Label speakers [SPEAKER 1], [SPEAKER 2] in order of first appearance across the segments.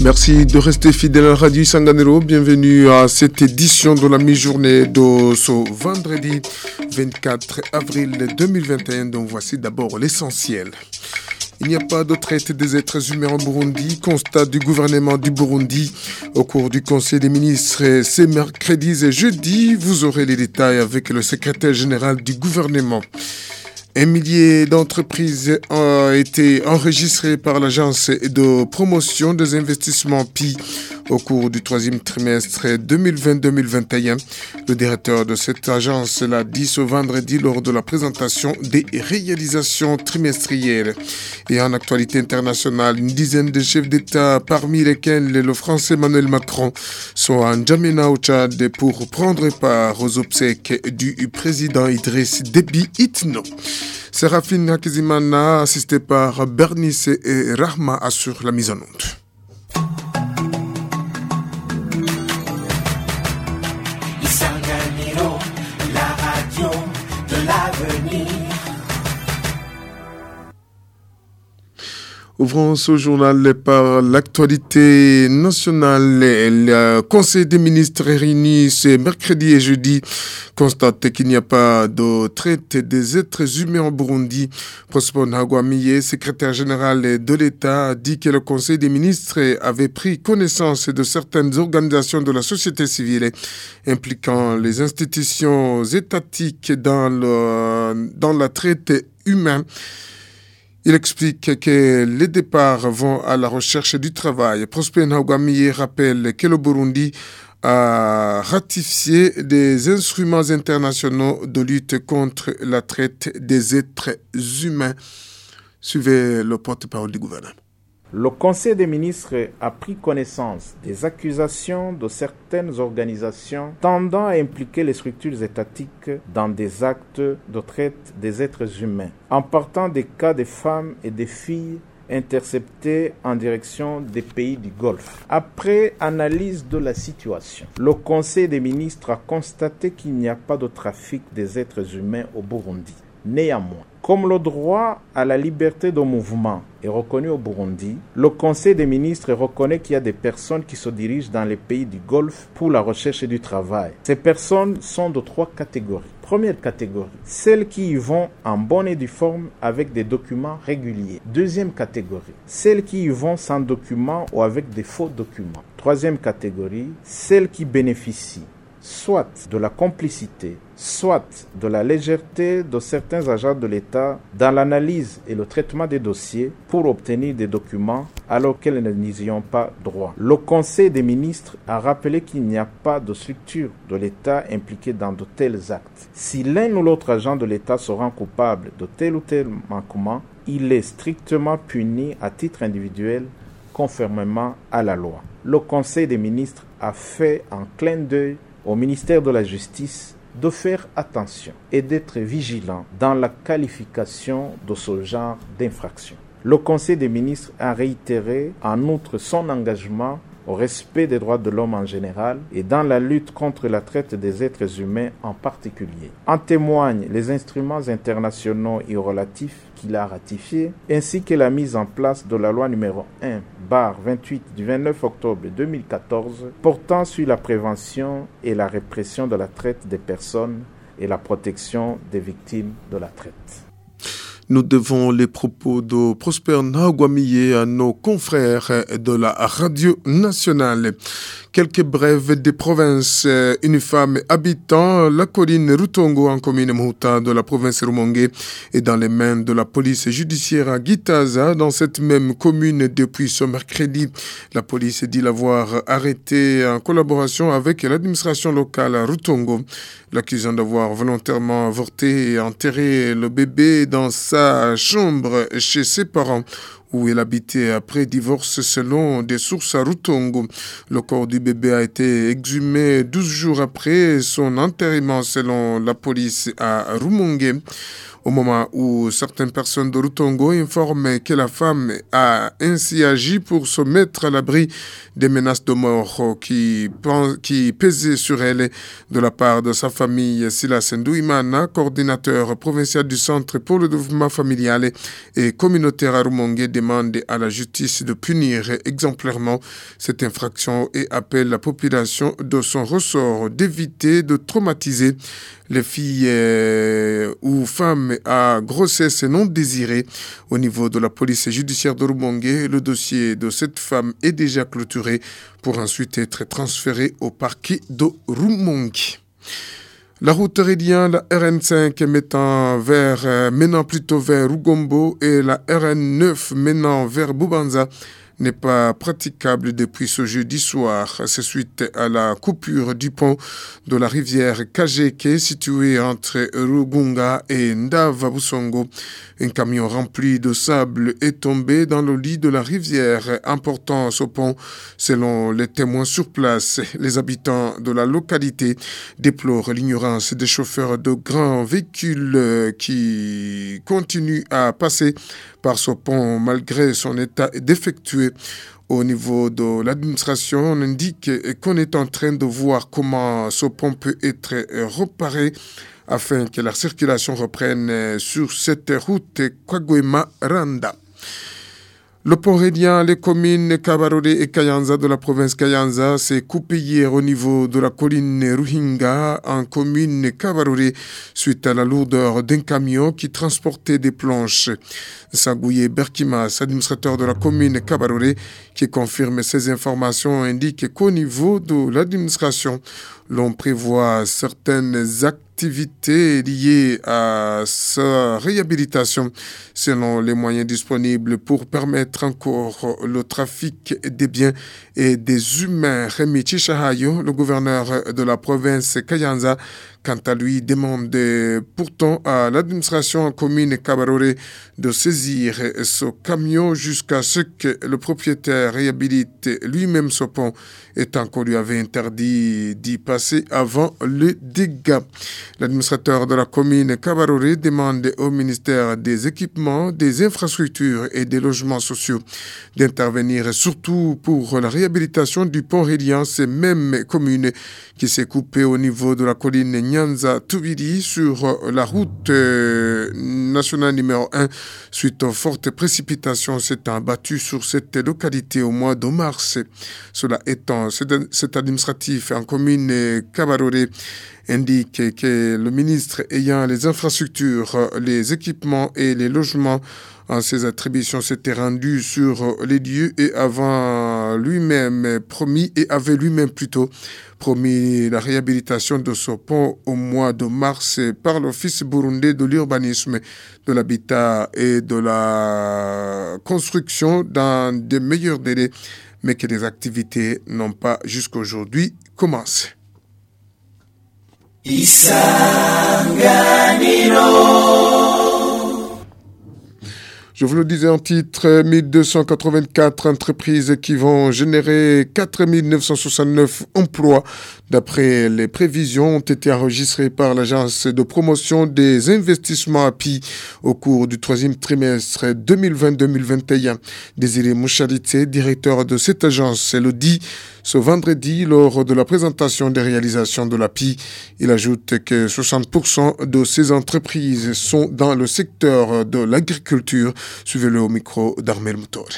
[SPEAKER 1] Merci de rester fidèle à Radio Sanganero. Bienvenue à cette édition de la mi-journée de ce vendredi 24 avril 2021. Donc voici d'abord l'essentiel. Il n'y a pas de traite des êtres humains en Burundi, constat du gouvernement du Burundi au cours du Conseil des ministres ce mercredi et jeudi. Vous aurez les détails avec le secrétaire général du gouvernement. Un millier d'entreprises ont été enregistrées par l'agence de promotion des investissements PI au cours du troisième trimestre 2020-2021. Le directeur de cette agence l'a dit ce vendredi lors de la présentation des réalisations trimestrielles. Et en actualité internationale, une dizaine de chefs d'État, parmi lesquels le français Emmanuel Macron, sont en Djamena au Tchad pour prendre part aux obsèques du président Idriss Déby Itno. Séraphine Hakizimana, assisté par Bernice et Rahma, assure la mise en onde. Ouvrons ce journal par l'actualité nationale. Le Conseil des ministres réuni ce mercredi et jeudi constate qu'il n'y a pas de traite des êtres humains en Burundi. Prosper Nagwamiye, secrétaire général de l'État, a dit que le Conseil des ministres avait pris connaissance de certaines organisations de la société civile impliquant les institutions étatiques dans, dans la traite humaine. Il explique que les départs vont à la recherche du travail. Prosper Naugamiye rappelle que le Burundi a ratifié des instruments internationaux de lutte contre la traite des êtres humains. Suivez le porte-parole du gouvernement.
[SPEAKER 2] Le Conseil des ministres a pris connaissance des accusations de certaines organisations tendant à impliquer les structures étatiques dans des actes de traite des êtres humains, en partant des cas des femmes et des filles interceptées en direction des pays du Golfe. Après analyse de la situation, le Conseil des ministres a constaté qu'il n'y a pas de trafic des êtres humains au Burundi. Néanmoins, comme le droit à la liberté de mouvement est reconnu au Burundi, le Conseil des ministres reconnaît qu'il y a des personnes qui se dirigent dans les pays du Golfe pour la recherche du travail. Ces personnes sont de trois catégories. Première catégorie, celles qui y vont en bonne et due forme avec des documents réguliers. Deuxième catégorie, celles qui y vont sans documents ou avec des faux documents. Troisième catégorie, celles qui bénéficient soit de la complicité, soit de la légèreté de certains agents de l'État dans l'analyse et le traitement des dossiers pour obtenir des documents alors qu'elles n'y ont pas droit. Le Conseil des ministres a rappelé qu'il n'y a pas de structure de l'État impliquée dans de tels actes. Si l'un ou l'autre agent de l'État se rend coupable de tel ou tel manquement, il est strictement puni à titre individuel conformément à la loi. Le Conseil des ministres a fait un clin d'œil au ministère de la Justice de faire attention et d'être vigilant dans la qualification de ce genre d'infraction. Le Conseil des ministres a réitéré en outre son engagement au respect des droits de l'homme en général et dans la lutte contre la traite des êtres humains en particulier. En témoignent les instruments internationaux et relatifs qu'il a ratifiés, ainsi que la mise en place de la loi numéro 1 bar 28 du 29 octobre 2014 portant sur la prévention et la répression de la traite des personnes et la protection des victimes de la traite.
[SPEAKER 1] Nous devons les propos de Prosper Naguamiye à nos confrères de la radio nationale. Quelques brèves des provinces. Une femme habitant la colline Rutongo en commune Mouta de la province Rumongue est dans les mains de la police judiciaire à Gitaza dans cette même commune depuis ce mercredi. La police dit l'avoir arrêtée en collaboration avec l'administration locale à Rutongo, l'accusant d'avoir volontairement avorté et enterré le bébé dans sa chambre chez ses parents où elle habitait après divorce selon des sources à Rutongo. Le corps du bébé a été exhumé 12 jours après son enterrement selon la police à Rumongue. Au moment où certaines personnes de Rutongo informent que la femme a ainsi agi pour se mettre à l'abri des menaces de mort qui, qui pesaient sur elle de la part de sa famille. Sila Sendouimana, coordinateur provincial du Centre pour le développement familial et communautaire à demande à la justice de punir exemplairement cette infraction et appelle la population de son ressort d'éviter de traumatiser les filles euh, ou femmes à grossesse non désirée. Au niveau de la police judiciaire de Rumongue, le dossier de cette femme est déjà clôturé pour ensuite être transféré au parquet de Rumongue. La route Rédien, la RN5 mettant vers, euh, menant plutôt vers Rugombo et la RN9 menant vers Boubanza n'est pas praticable depuis ce jeudi soir. C'est suite à la coupure du pont de la rivière Kajeke située entre Rugunga et Ndavabusongo. Un camion rempli de sable est tombé dans le lit de la rivière, important ce pont selon les témoins sur place. Les habitants de la localité déplorent l'ignorance des chauffeurs de grands véhicules qui continuent à passer par ce pont malgré son état défectueux. Au niveau de l'administration, on indique qu'on est en train de voir comment ce pont peut être reparé afin que la circulation reprenne sur cette route Kwagwema-Randa. Le pont rédien, les communes Kabarore et Kayanza de la province Kayanza s'est coupé hier au niveau de la colline Ruhinga en commune Kabarore suite à la lourdeur d'un camion qui transportait des planches. Sagouye Berkimas, administrateur de la commune Kabarore, qui confirme ces informations, indique qu'au niveau de l'administration, l'on prévoit certaines liées à sa réhabilitation selon les moyens disponibles pour permettre encore le trafic des biens et des humains. Remi Chichahayo, le gouverneur de la province Kayanza, quant à lui, demande pourtant à l'administration commune Kabarore de saisir ce camion jusqu'à ce que le propriétaire réhabilite lui-même ce pont, étant qu'on lui avait interdit d'y passer avant le dégât. L'administrateur de la commune Kabarore demande au ministère des équipements, des infrastructures et des logements sociaux d'intervenir surtout pour la réhabilitation du pont Rélian, ces mêmes communes qui s'est coupé au niveau de la colline Nyanza Tubiri sur la route euh, nationale numéro 1 suite aux fortes précipitations s'étant abattues sur cette localité au mois de mars. Cela étant, cet administratif en commune Kabarore indique que le ministre ayant les infrastructures, les équipements et les logements en ses attributions s'était rendu sur les lieux et avant lui-même promis et avait lui-même plutôt promis la réhabilitation de ce pont au mois de mars par l'Office burundais de l'urbanisme, de l'habitat et de la construction dans de meilleurs délais, mais que les activités n'ont pas jusqu'aujourd'hui commencé. isanganiro. Je vous le disais en titre, 1284 entreprises qui vont générer 4969 emplois d'après les prévisions ont été enregistrées par l'agence de promotion des investissements API au cours du troisième trimestre 2020-2021. Désiré Moucharité, directeur de cette agence, le dit ce vendredi lors de la présentation des réalisations de l'API. Il ajoute que 60% de ces entreprises sont dans le secteur de l'agriculture. Suivez-le au micro d'Armel Moutor.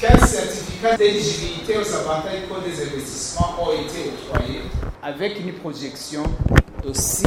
[SPEAKER 3] 15 certificats d'éligibilité aux avantages des investissements ont été octroyés avec une projection de 6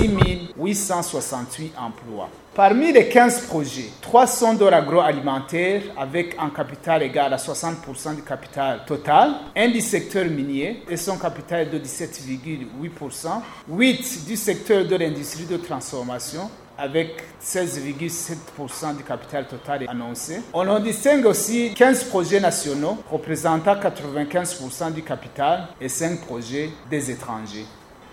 [SPEAKER 3] 868 emplois? Parmi les 15 projets, 3 sont dans l'agroalimentaire avec un capital égal à 60% du capital total, un du secteur minier et son capital de 17,8%, 8 du secteur de l'industrie de transformation avec 16,7% du capital total annoncé. On en distingue aussi 15 projets nationaux représentant 95% du capital et 5 projets des étrangers.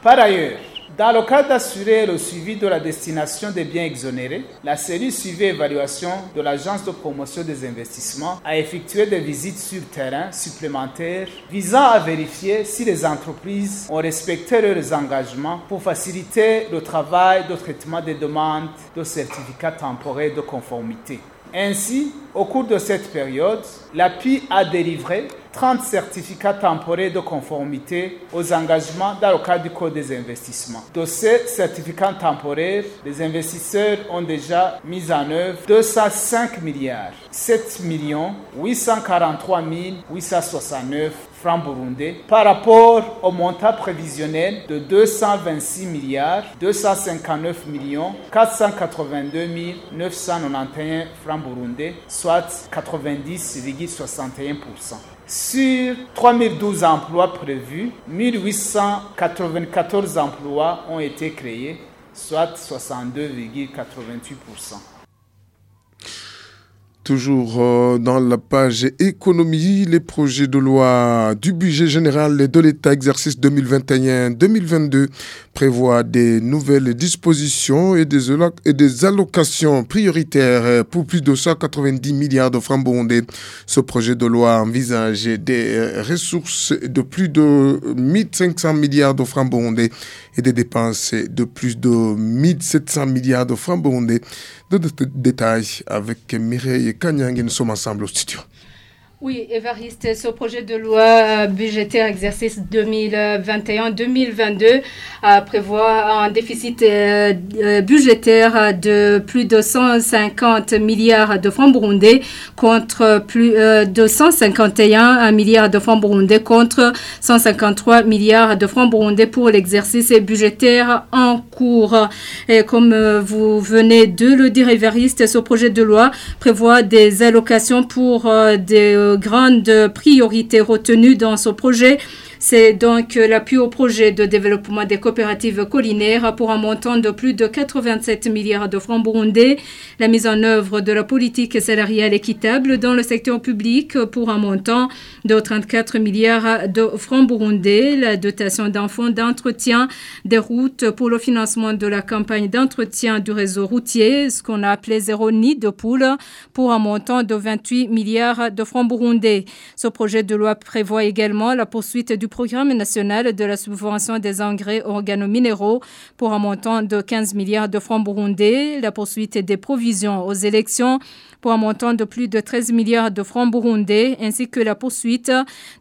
[SPEAKER 3] Par ailleurs, Dans le cas d'assurer le suivi de la destination des biens exonérés, la série suivi évaluation de l'Agence de promotion des investissements a effectué des visites sur terrain supplémentaires visant à vérifier si les entreprises ont respecté leurs engagements pour faciliter le travail de traitement des demandes de certificats temporaires de conformité. Ainsi, au cours de cette période, l'API a délivré 30 certificats temporaires de conformité aux engagements dans le cadre du Code des investissements. De ces certificats temporaires, les investisseurs ont déjà mis en œuvre 205 milliards 7 millions 843 869 francs burundais par rapport au montant prévisionnel de 226 milliards 259 millions 482 991 francs burundais, soit 90,61%. Sur 3012 emplois prévus, 1894 emplois ont été créés, soit 62,88%.
[SPEAKER 1] Toujours euh, dans la page économie, les projets de loi du budget général de l'État exercice 2021-2022 prévoient des nouvelles dispositions et des, allocations prioritaires pour plus de 190 milliards de francs burundais. Ce projet de loi envisage des ressources de plus de 1500 milliards de francs burundais et des dépenses de plus de 1700 milliards de francs burundais. De détails avec Mireille Kanyang et nous sommes ensemble au studio.
[SPEAKER 4] Oui, Évariste, ce projet de loi euh, budgétaire exercice 2021-2022 euh, prévoit un déficit euh, budgétaire de plus de 150 milliards de francs burundais contre plus de 151 milliards de francs burundais contre 153 milliards de francs burundais pour l'exercice budgétaire en cours. Et comme vous venez de le dire, Évariste, ce projet de loi prévoit des allocations pour des grande priorité retenue dans ce projet c'est donc l'appui au projet de développement des coopératives collinaires pour un montant de plus de 87 milliards de francs burundais, la mise en œuvre de la politique salariale équitable dans le secteur public pour un montant de 34 milliards de francs burundais, la dotation d'enfants d'entretien des routes pour le financement de la campagne d'entretien du réseau routier, ce qu'on a appelé zéro nid de poule, pour un montant de 28 milliards de francs burundais. Ce projet de loi prévoit également la poursuite du programme national de la subvention des engrais organominéraux pour un montant de 15 milliards de francs burundais, la poursuite des provisions aux élections pour un montant de plus de 13 milliards de francs burundais, ainsi que la poursuite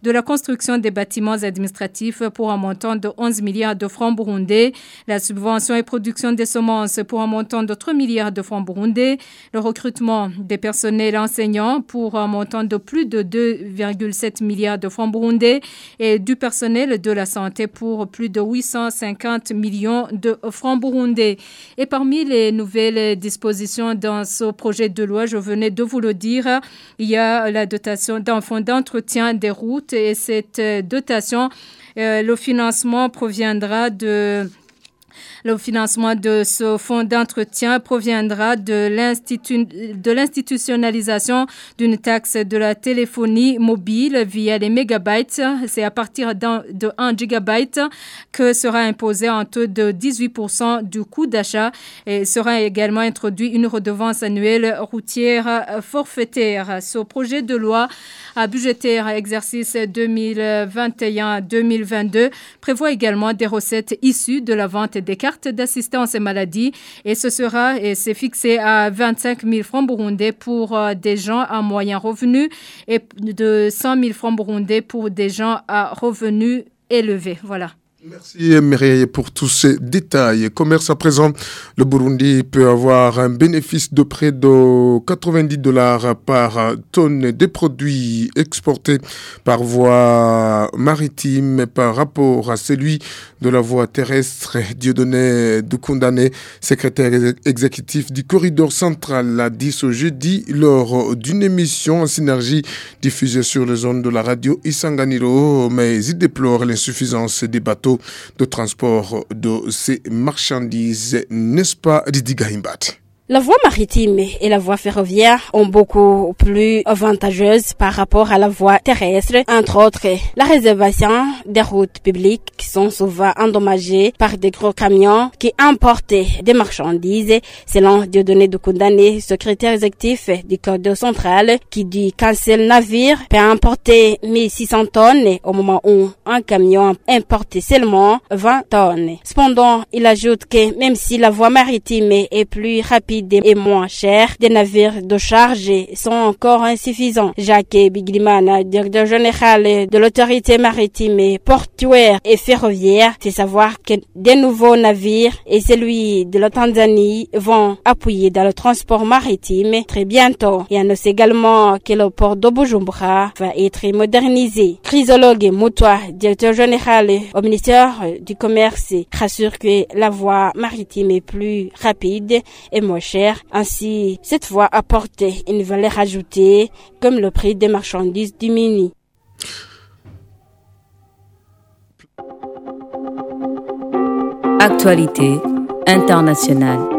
[SPEAKER 4] de la construction des bâtiments administratifs pour un montant de 11 milliards de francs burundais, la subvention et production des semences pour un montant de 3 milliards de francs burundais, le recrutement des personnels enseignants pour un montant de plus de 2,7 milliards de francs burundais et du personnel de la santé pour plus de 850 millions de francs burundais. Et parmi les nouvelles dispositions dans ce projet de loi, je veux de vous le dire, il y a la dotation d'un fonds d'entretien des routes et cette dotation, euh, le financement proviendra de le financement de ce fonds d'entretien proviendra de l'institutionnalisation d'une taxe de la téléphonie mobile via les mégabytes. C'est à partir de 1 gigabyte que sera imposé un taux de 18% du coût d'achat et sera également introduit une redevance annuelle routière forfaitaire. Ce projet de loi à budgétaire exercice 2021-2022 prévoit également des recettes issues de la vente des cartes d'assistance maladie et ce sera et c'est fixé à 25 000 francs burundais pour euh, des gens à moyen revenu et de 100 000 francs burundais pour des gens à revenus élevés. Voilà.
[SPEAKER 1] Merci Mireille pour tous ces détails. Commerce à présent, le Burundi peut avoir un bénéfice de près de 90 dollars par tonne des produits exportés par voie maritime par rapport à celui de la voie terrestre. Dieudonné condamné secrétaire exécutif du corridor central, l'a dit ce jeudi lors d'une émission en synergie diffusée sur les zones de la radio Isanganiro, mais il déplore l'insuffisance des bateaux de transport de ces marchandises, n'est-ce pas, Didi Gahimbat
[SPEAKER 5] La voie maritime et la voie ferroviaire ont beaucoup plus avantageuses par rapport à la voie terrestre, entre autres la réservation des routes publiques qui sont souvent endommagées par des gros camions qui importent des marchandises, selon données de condamné, secrétaire exécutif du Code central, qui dit qu'un seul navire peut importer 1600 tonnes au moment où un camion importe seulement 20 tonnes. Cependant, il ajoute que même si la voie maritime est plus rapide et moins chère, des navires de charge sont encore insuffisants. Jacques Bigliman, directeur général de l'autorité maritime, portuaire et ferroviaire, fait savoir que des nouveaux navires et celui de la Tanzanie vont appuyer dans le transport maritime très bientôt. Il annonce également que le port de Bujumbura va être modernisé. Chrysologue Moutois, directeur général au ministère du Commerce, rassure que la voie maritime est plus rapide et moins Ainsi, cette voie apporte une valeur ajoutée comme le prix des marchandises diminue.
[SPEAKER 6] Actualité internationale.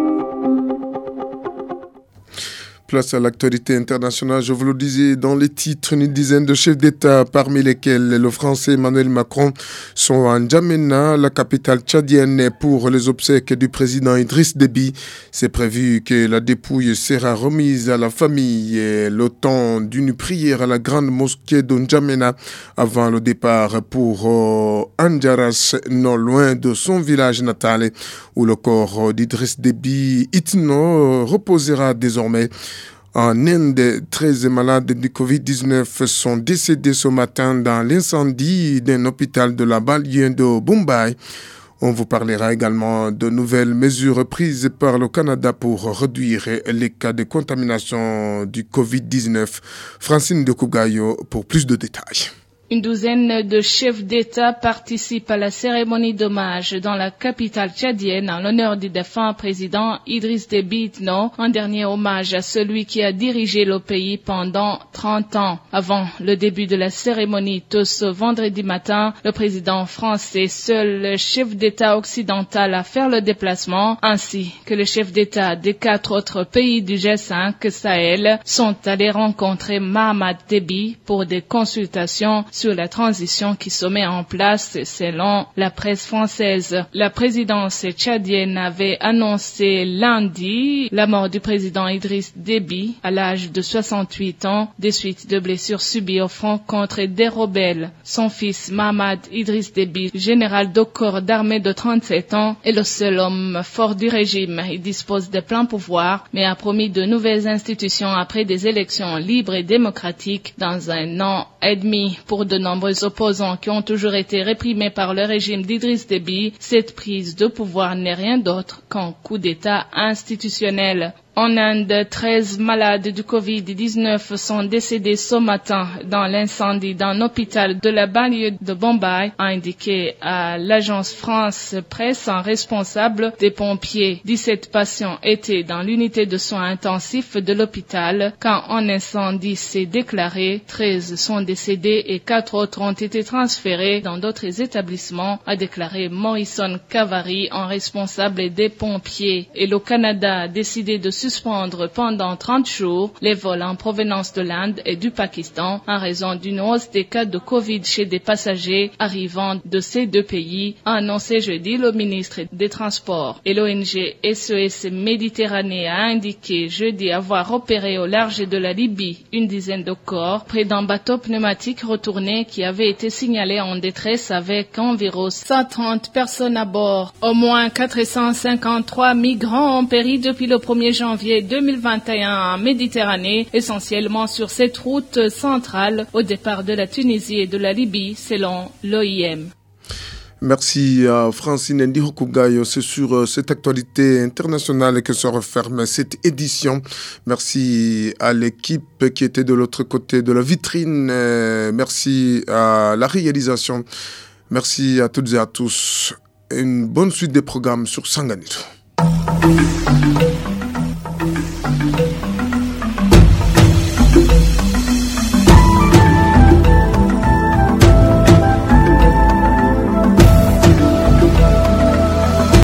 [SPEAKER 1] Place à l'actualité internationale, je vous le disais dans les titres, une dizaine de chefs d'État, parmi lesquels le français Emmanuel Macron, sont à N'Djamena, la capitale tchadienne, pour les obsèques du président Idriss Déby. C'est prévu que la dépouille sera remise à la famille le temps d'une prière à la grande mosquée de N'Djamena avant le départ pour euh, non loin de son village natal, où le corps d'Idriss Déby Itno reposera désormais. En Inde, 13 malades du Covid-19 sont décédés ce matin dans l'incendie d'un hôpital de la banlieue de Mumbai. On vous parlera également de nouvelles mesures prises par le Canada pour réduire les cas de contamination du Covid-19. Francine de Kougayo pour plus de détails.
[SPEAKER 7] Une douzaine de chefs d'État participent à la cérémonie d'hommage dans la capitale tchadienne en l'honneur du défunt président Idriss Déby Itno, un dernier hommage à celui qui a dirigé le pays pendant 30 ans. Avant le début de la cérémonie, tout ce vendredi matin, le président français, seul chef d'État occidental à faire le déplacement, ainsi que les chefs d'État des quatre autres pays du G5 Sahel, sont allés rencontrer Mahamad Déby pour des consultations la transition qui se met en place selon la presse française. La présidence tchadienne avait annoncé lundi la mort du président Idriss Déby à l'âge de 68 ans des suites de blessures subies au front contre des rebelles. Son fils Mahmoud Idriss Déby, général de corps d'armée de 37 ans, est le seul homme fort du régime. Il dispose de pleins pouvoirs, mais a promis de nouvelles institutions après des élections libres et démocratiques dans un an et demi pour de nombreux opposants qui ont toujours été réprimés par le régime d'Idriss Déby, cette prise de pouvoir n'est rien d'autre qu'un coup d'État institutionnel. En Inde, 13 malades du Covid-19 sont décédés ce matin dans l'incendie d'un hôpital de la banlieue de Bombay, a indiqué à l'agence France Presse un responsable des pompiers. 17 patients étaient dans l'unité de soins intensifs de l'hôpital. Quand un incendie s'est déclaré, 13 sont décédés et 4 autres ont été transférés dans d'autres établissements, a déclaré Morrison Cavari, un responsable des pompiers. Et le Canada a décidé de suspendre pendant 30 jours les vols en provenance de l'Inde et du Pakistan en raison d'une hausse des cas de Covid chez des passagers arrivant de ces deux pays, a annoncé jeudi le ministre des Transports. Et l'ONG SES Méditerranée a indiqué jeudi avoir opéré au large de la Libye une dizaine de corps près d'un bateau pneumatique retourné qui avait été signalé en détresse avec environ 130 personnes à bord. Au moins 453 migrants ont péri depuis le 1er janvier janvier 2021 en Méditerranée, essentiellement sur cette route centrale au départ de la Tunisie et de la Libye, selon l'OIM.
[SPEAKER 1] Merci à Francine Ndihokugayo. C'est sur euh, cette actualité internationale que se referme cette édition. Merci à l'équipe qui était de l'autre côté de la vitrine. Euh, merci à la réalisation. Merci à toutes et à tous. Une bonne suite des programmes sur Sanganito.